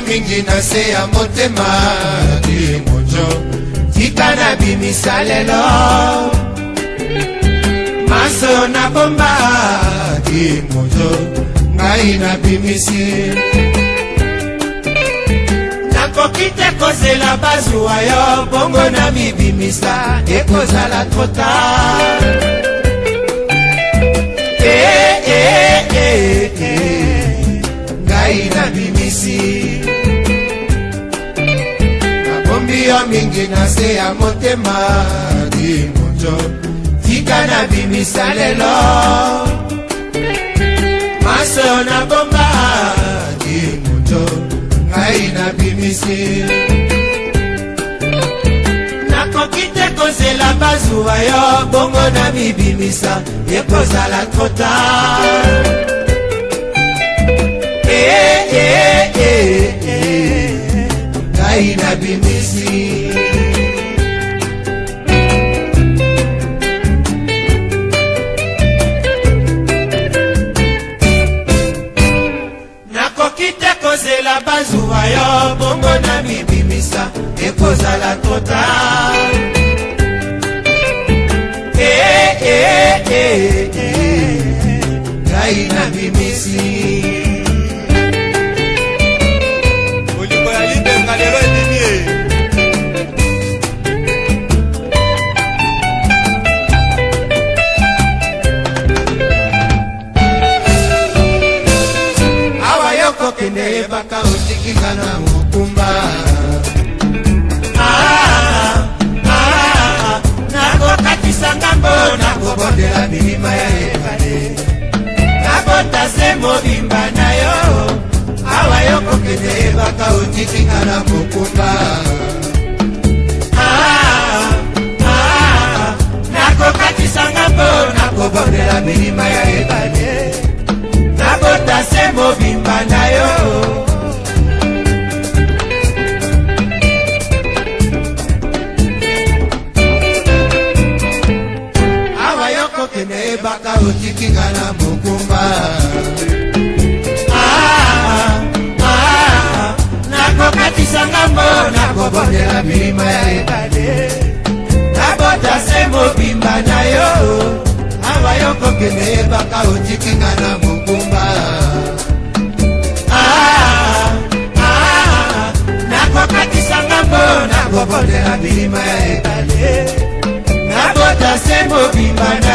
yo mingi na se ya motema ye mojo tika na bimisa lelo maso na bomba ye mojo ngai nabimisi nakoki te kozela bazwa yo bongo na mibimisa ekozala trotard mingi na se ya motema dimuto tika na bimisa lelo maso na bomba dimuto ngai nabimisi nakoki te kozela bazuwa yo bongo na mibimisa ekozala trota kosela bazuwa yo bongo na mibimisa ekozala tota eh, eh, eh, ngai na bi kosenga na mokumba ah, ah, ah, nakokatisa ngambo nakobondela milima ya ebale nabota se mobimba na yo awa yo kokende ebaka otikinga na otikinga na mokumba ah, ah, nakokatisa ngambo nakobondela milima ya ebale nabota se mobimba na yo awa yo kokende yebaka otikinga na mokumba ah, nakokatisa ngambo nakobondela milima ya ebale nabota se mobimba na